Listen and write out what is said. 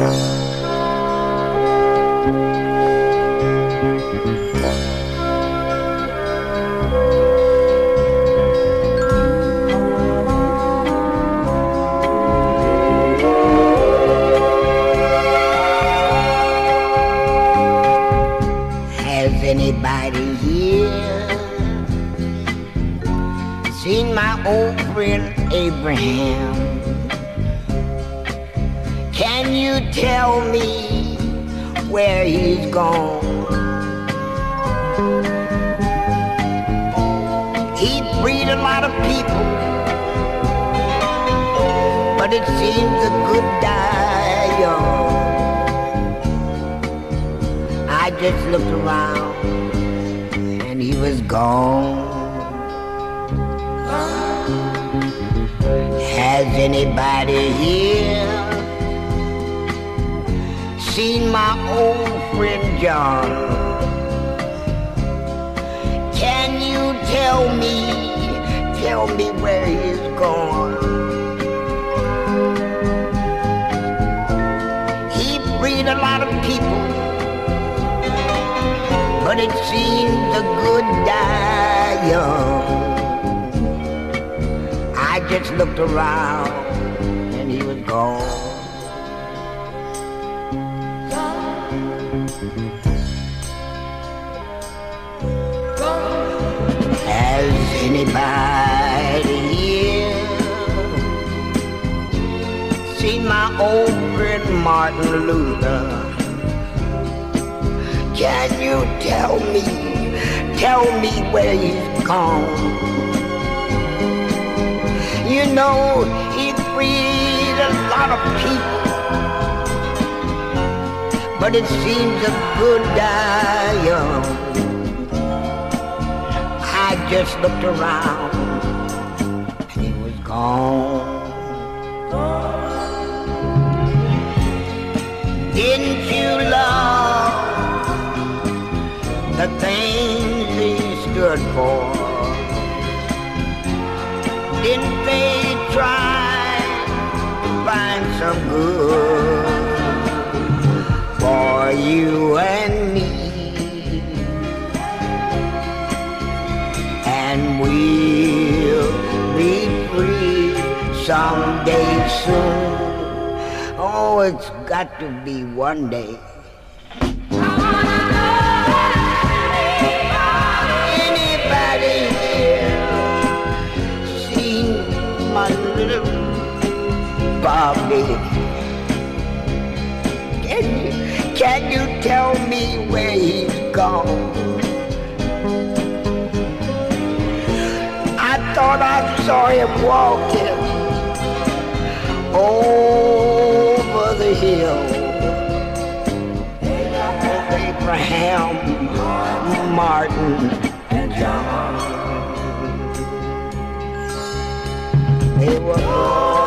Has anybody here seen my old friend Abraham? Can you tell me where he's gone? He freed a lot of people, but it seems the good die young. I just looked around and he was gone. Has anybody here seen my old friend John? Can you tell me, tell me where he's gone? He freed a lot of people but it seems the good die young. I just looked around and he was gone. Has anybody seen my old friend Martin Luther? Can you tell me, tell me where he's gone? You know, he freed a lot of people, but it seems a good young. I just looked around and he was gone. Didn't you love the things he stood for? Didn't they try to find some good And we'll be free someday soon. Oh, it's got to be one day. Anybody here seen my little Bobby? Can you, can you tell me where he's gone? Saw him walking over the hill. Abraham, Martin, and John. They were